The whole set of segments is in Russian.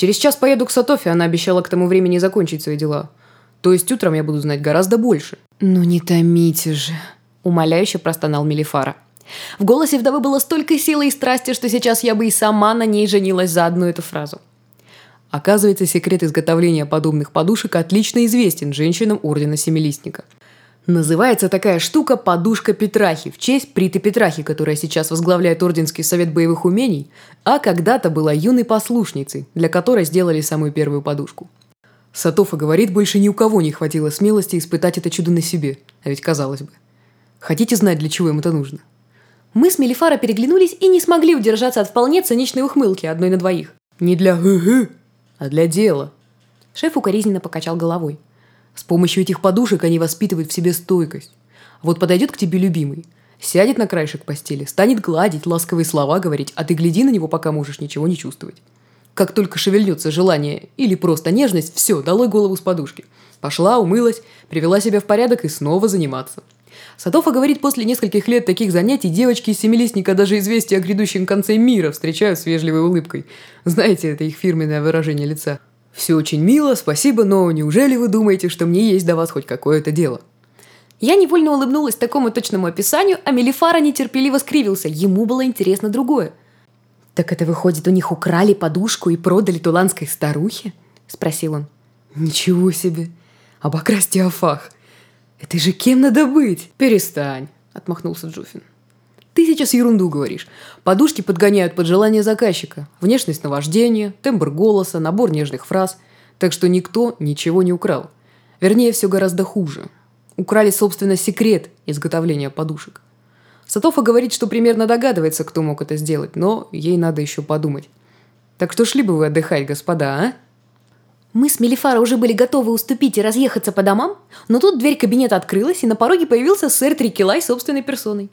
Через час поеду к Сатофе, она обещала к тому времени закончить свои дела. То есть утром я буду знать гораздо больше». «Ну не томите же», — умоляюще простонал Мелифара. В голосе вдовы было столько силы и страсти, что сейчас я бы и сама на ней женилась за одну эту фразу. Оказывается, секрет изготовления подобных подушек отлично известен женщинам Ордена Семилистника. Называется такая штука «подушка Петрахи» в честь Приты Петрахи, которая сейчас возглавляет Орденский совет боевых умений, а когда-то была юной послушницей, для которой сделали самую первую подушку. Сатофа говорит, больше ни у кого не хватило смелости испытать это чудо на себе, а ведь казалось бы. Хотите знать, для чего им это нужно? Мы с Мелифара переглянулись и не смогли удержаться от вполне циничной ухмылки одной на двоих. Не для «гы-гы», а для дела. Шеф укоризненно покачал головой. С помощью этих подушек они воспитывают в себе стойкость. Вот подойдет к тебе любимый, сядет на краешек постели, станет гладить, ласковые слова говорить, а ты гляди на него, пока можешь ничего не чувствовать. Как только шевельнется желание или просто нежность, все, долой голову с подушки. Пошла, умылась, привела себя в порядок и снова заниматься. Садофа говорит, после нескольких лет таких занятий девочки из семилистника даже известия о грядущем конце мира встречают с вежливой улыбкой. Знаете, это их фирменное выражение лица. Все очень мило, спасибо, но неужели вы думаете, что мне есть до вас хоть какое-то дело? Я невольно улыбнулась такому точному описанию, а Мелифара нетерпеливо скривился. Ему было интересно другое. «Так это выходит, у них украли подушку и продали туланской старухе?» – спросил он. «Ничего себе! Обокрасть Теофах! Это же кем надо быть? Перестань, отмахнулся Джуфин. Ты сейчас ерунду говоришь. Подушки подгоняют под желание заказчика. Внешность наваждения, тембр голоса, набор нежных фраз. Так что никто ничего не украл. Вернее, все гораздо хуже. Украли, собственно, секрет изготовления подушек. Сатофа говорит, что примерно догадывается, кто мог это сделать, но ей надо еще подумать. Так что шли бы вы отдыхать, господа, а? Мы с Мелифара уже были готовы уступить и разъехаться по домам, но тут дверь кабинета открылась, и на пороге появился сэр Трикелай собственной персоной.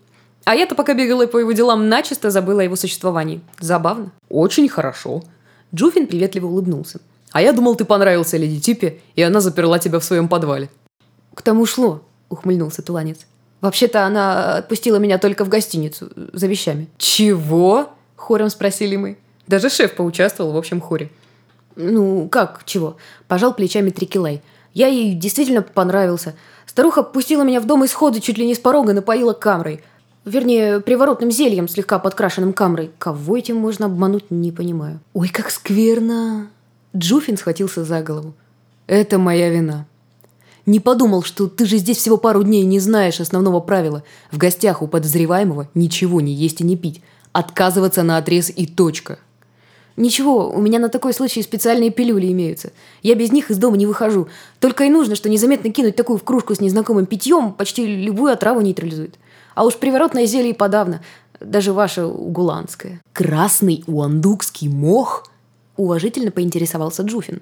А я-то пока бегала по его делам, начисто забыла о его существовании. Забавно. Очень хорошо. Джуфин приветливо улыбнулся. А я думал, ты понравился леди Типе, и она заперла тебя в своем подвале. К тому шло, ухмыльнулся Туланец. Вообще-то она отпустила меня только в гостиницу за вещами. Чего? Хором спросили мы. Даже шеф поучаствовал в общем хоре. Ну, как, чего? Пожал плечами Трикелай. Я ей действительно понравился. Старуха пустила меня в дом и сходу чуть ли не с порога напоила камрой. Вернее, приворотным зельем, слегка подкрашенным камрой. Кого этим можно обмануть, не понимаю. Ой, как скверно. Джуфин схватился за голову. Это моя вина. Не подумал, что ты же здесь всего пару дней не знаешь основного правила. В гостях у подозреваемого ничего не есть и не пить. Отказываться на отрез и точка. «Ничего, у меня на такой случай специальные пилюли имеются. Я без них из дома не выхожу. Только и нужно, что незаметно кинуть такую в кружку с незнакомым питьем, почти любую отраву нейтрализует. А уж приворотное зелье подавно. Даже ваше угуланское». «Красный уандукский мох?» Уважительно поинтересовался Джуфин.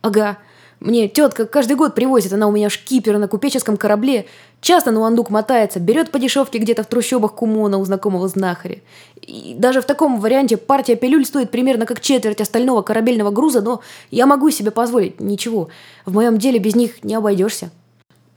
«Ага. Мне тетка каждый год привозит, она у меня шкипер на купеческом корабле. Часто на уандук мотается, берет по дешевке где-то в трущобах Кумона у знакомого знахаря. И даже в таком варианте партия пилюль стоит примерно как четверть остального корабельного груза, но я могу себе позволить. Ничего, в моем деле без них не обойдешься.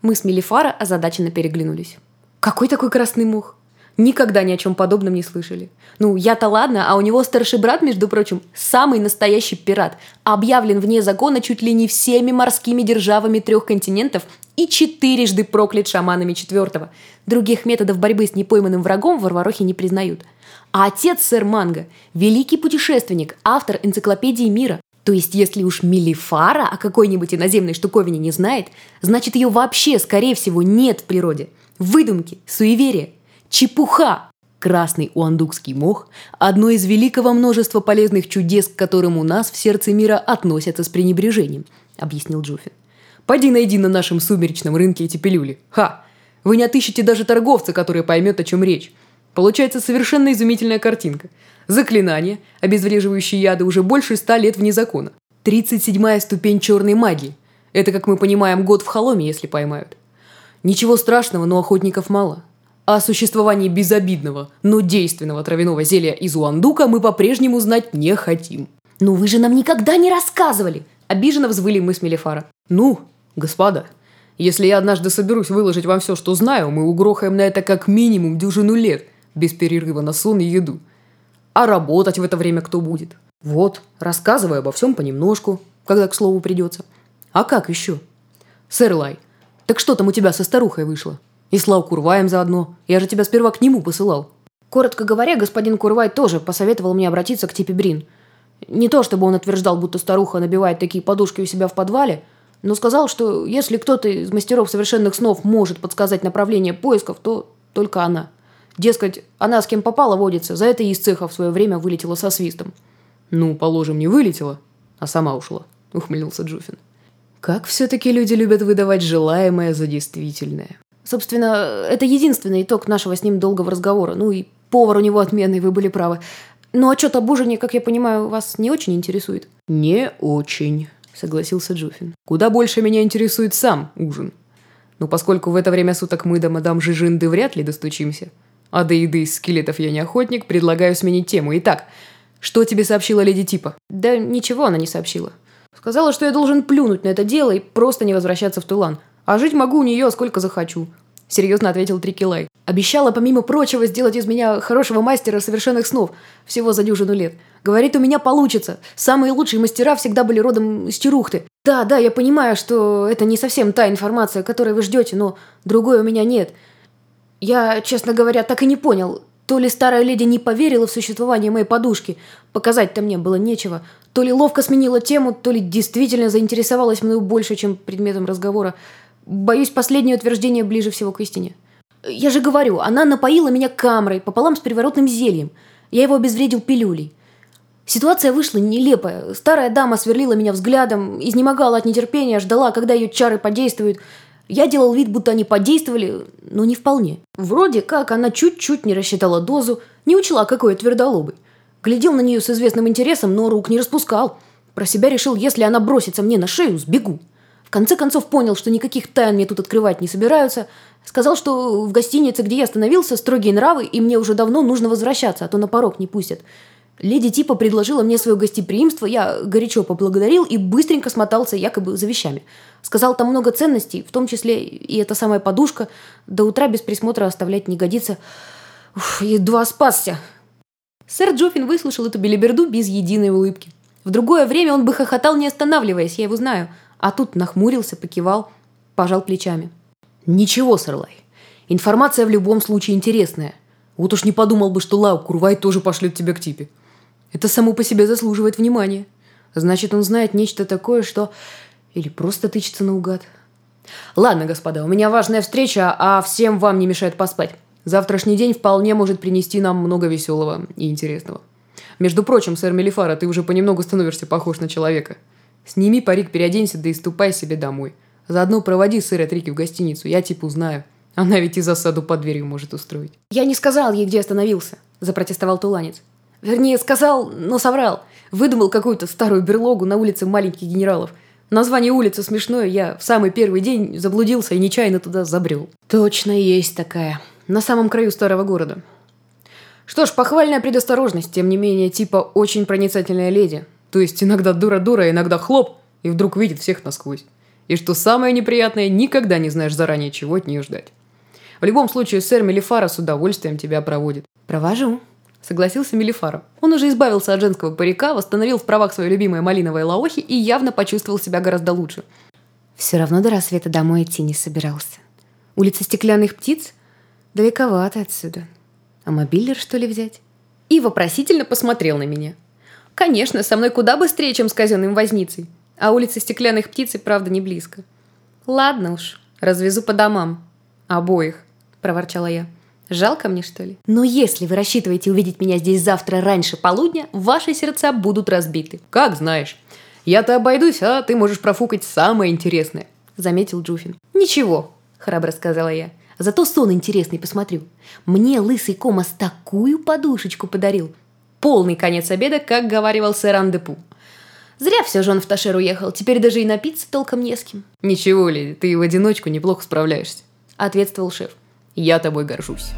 Мы с Мелифара озадаченно переглянулись. Какой такой красный мух? Никогда ни о чем подобном не слышали. Ну, я-то ладно, а у него старший брат, между прочим, самый настоящий пират. Объявлен вне закона чуть ли не всеми морскими державами трех континентов и четырежды проклят шаманами четвертого. Других методов борьбы с непойманным врагом в Варварохе не признают. А отец сэр Манго – великий путешественник, автор энциклопедии мира. То есть, если уж Мелифара о какой-нибудь иноземной штуковине не знает, значит, ее вообще, скорее всего, нет в природе. Выдумки, суеверия – Чепуха! Красный уандукский мох – одно из великого множества полезных чудес, к которым у нас в сердце мира относятся с пренебрежением, объяснил Джуфин. Пойди найди на нашем сумеречном рынке эти пилюли. Ха! Вы не отыщете даже торговца, который поймет, о чем речь. Получается совершенно изумительная картинка. Заклинание, обезвреживающее яды уже больше ста лет вне закона. 37-я ступень черной магии. Это, как мы понимаем, год в холоме, если поймают. Ничего страшного, но охотников мало. О существовании безобидного, но действенного травяного зелья из уандука мы по-прежнему знать не хотим. «Ну вы же нам никогда не рассказывали!» Обиженно взвыли мы с Мелифара. «Ну, господа, если я однажды соберусь выложить вам все, что знаю, мы угрохаем на это как минимум дюжину лет, без перерыва на сон и еду. А работать в это время кто будет? Вот, рассказывай обо всем понемножку, когда к слову придется. А как еще? Сэр Лай, так что там у тебя со старухой вышло? И Слав Курваем заодно. Я же тебя сперва к нему посылал. Коротко говоря, господин Курвай тоже посоветовал мне обратиться к Типе Брин. Не то чтобы он утверждал, будто старуха набивает такие подушки у себя в подвале, но сказал, что если кто-то из мастеров совершенных снов может подсказать направление поисков, то только она. Дескать, она с кем попала водится, за это и из цеха в свое время вылетела со свистом. «Ну, положим, не вылетела, а сама ушла», — ухмыльнулся Джуфин. «Как все-таки люди любят выдавать желаемое за действительное». Собственно, это единственный итог нашего с ним долгого разговора. Ну и повар у него отменный, вы были правы. Но отчет об ужине, как я понимаю, вас не очень интересует? Не очень, согласился Джуфин. Куда больше меня интересует сам ужин. Но поскольку в это время суток мы до мадам Жижинды вряд ли достучимся, а до еды из скелетов я не охотник, предлагаю сменить тему. Итак, что тебе сообщила леди Типа? Да ничего она не сообщила. Сказала, что я должен плюнуть на это дело и просто не возвращаться в Тулан. А жить могу у нее сколько захочу. Серьезно ответил Трикилай. Обещала, помимо прочего, сделать из меня хорошего мастера совершенных снов. Всего за дюжину лет. Говорит, у меня получится. Самые лучшие мастера всегда были родом из Черухты. Да, да, я понимаю, что это не совсем та информация, которой вы ждете, но другой у меня нет. Я, честно говоря, так и не понял. То ли старая леди не поверила в существование моей подушки, показать-то мне было нечего, то ли ловко сменила тему, то ли действительно заинтересовалась мною больше, чем предметом разговора. Боюсь, последнее утверждение ближе всего к истине. Я же говорю, она напоила меня камрой пополам с приворотным зельем. Я его обезвредил пилюлей. Ситуация вышла нелепая. Старая дама сверлила меня взглядом, изнемогала от нетерпения, ждала, когда ее чары подействуют. Я делал вид, будто они подействовали, но не вполне. Вроде как она чуть-чуть не рассчитала дозу, не учла, какой твердолобый. Глядел на нее с известным интересом, но рук не распускал. Про себя решил, если она бросится мне на шею, сбегу конце концов понял, что никаких тайн мне тут открывать не собираются. Сказал, что в гостинице, где я остановился, строгие нравы, и мне уже давно нужно возвращаться, а то на порог не пустят. Леди типа предложила мне свое гостеприимство, я горячо поблагодарил и быстренько смотался якобы за вещами. Сказал, там много ценностей, в том числе и эта самая подушка. До утра без присмотра оставлять не годится. Уф, едва спасся. Сэр Джоффин выслушал эту белиберду без единой улыбки. В другое время он бы хохотал, не останавливаясь, я его знаю – а тут нахмурился, покивал, пожал плечами. «Ничего, Сарлай. Информация в любом случае интересная. Вот уж не подумал бы, что Лау Курвай тоже пошлет тебя к типе. Это само по себе заслуживает внимания. Значит, он знает нечто такое, что... Или просто тычется наугад. Ладно, господа, у меня важная встреча, а всем вам не мешает поспать. Завтрашний день вполне может принести нам много веселого и интересного. Между прочим, сэр Мелифара, ты уже понемногу становишься похож на человека. Сними парик, переоденься, да и ступай себе домой. Заодно проводи сыра Трики в гостиницу, я типа узнаю. Она ведь и засаду под дверью может устроить. Я не сказал ей, где остановился, запротестовал Туланец. Вернее, сказал, но соврал. Выдумал какую-то старую берлогу на улице маленьких генералов. Название улицы смешное, я в самый первый день заблудился и нечаянно туда забрел. Точно есть такая. На самом краю старого города. Что ж, похвальная предосторожность, тем не менее, типа очень проницательная леди. То есть иногда дура-дура, иногда хлоп, и вдруг видит всех насквозь. И что самое неприятное, никогда не знаешь заранее, чего от нее ждать. В любом случае, сэр Мелифара с удовольствием тебя проводит. «Провожу», — согласился Мелифара. Он уже избавился от женского парика, восстановил в правах свое любимое малиновое лаохи и явно почувствовал себя гораздо лучше. Все равно до рассвета домой идти не собирался. Улица стеклянных птиц далековато отсюда. А мобилер, что ли, взять? И вопросительно посмотрел на меня. Конечно, со мной куда быстрее, чем с казенным возницей. А улица стеклянных птиц и правда не близко. Ладно уж, развезу по домам. Обоих, проворчала я. Жалко мне, что ли? Но если вы рассчитываете увидеть меня здесь завтра раньше полудня, ваши сердца будут разбиты. Как знаешь. Я-то обойдусь, а ты можешь профукать самое интересное, заметил Джуфин. Ничего, храбро сказала я. Зато сон интересный посмотрю. Мне лысый Комас такую подушечку подарил, Полный конец обеда, как говаривал сэр Андепу. Зря все же он в Ташер уехал, теперь даже и напиться толком не с кем. Ничего, леди, ты в одиночку неплохо справляешься. Ответствовал шеф. Я тобой горжусь.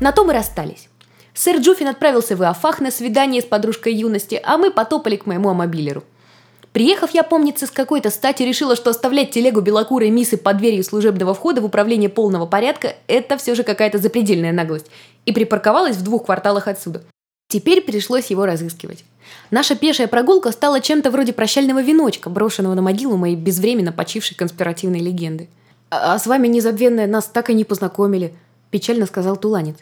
На то мы расстались. Сэр Джуфин отправился в Иофах на свидание с подружкой юности, а мы потопали к моему амобилеру. Приехав, я, помнится, с какой-то стати решила, что оставлять телегу белокурой миссы под дверью служебного входа в управление полного порядка – это все же какая-то запредельная наглость, и припарковалась в двух кварталах отсюда. Теперь пришлось его разыскивать. Наша пешая прогулка стала чем-то вроде прощального веночка, брошенного на могилу моей безвременно почившей конспиративной легенды. «А, а с вами, незабвенная, нас так и не познакомили», – печально сказал Туланец.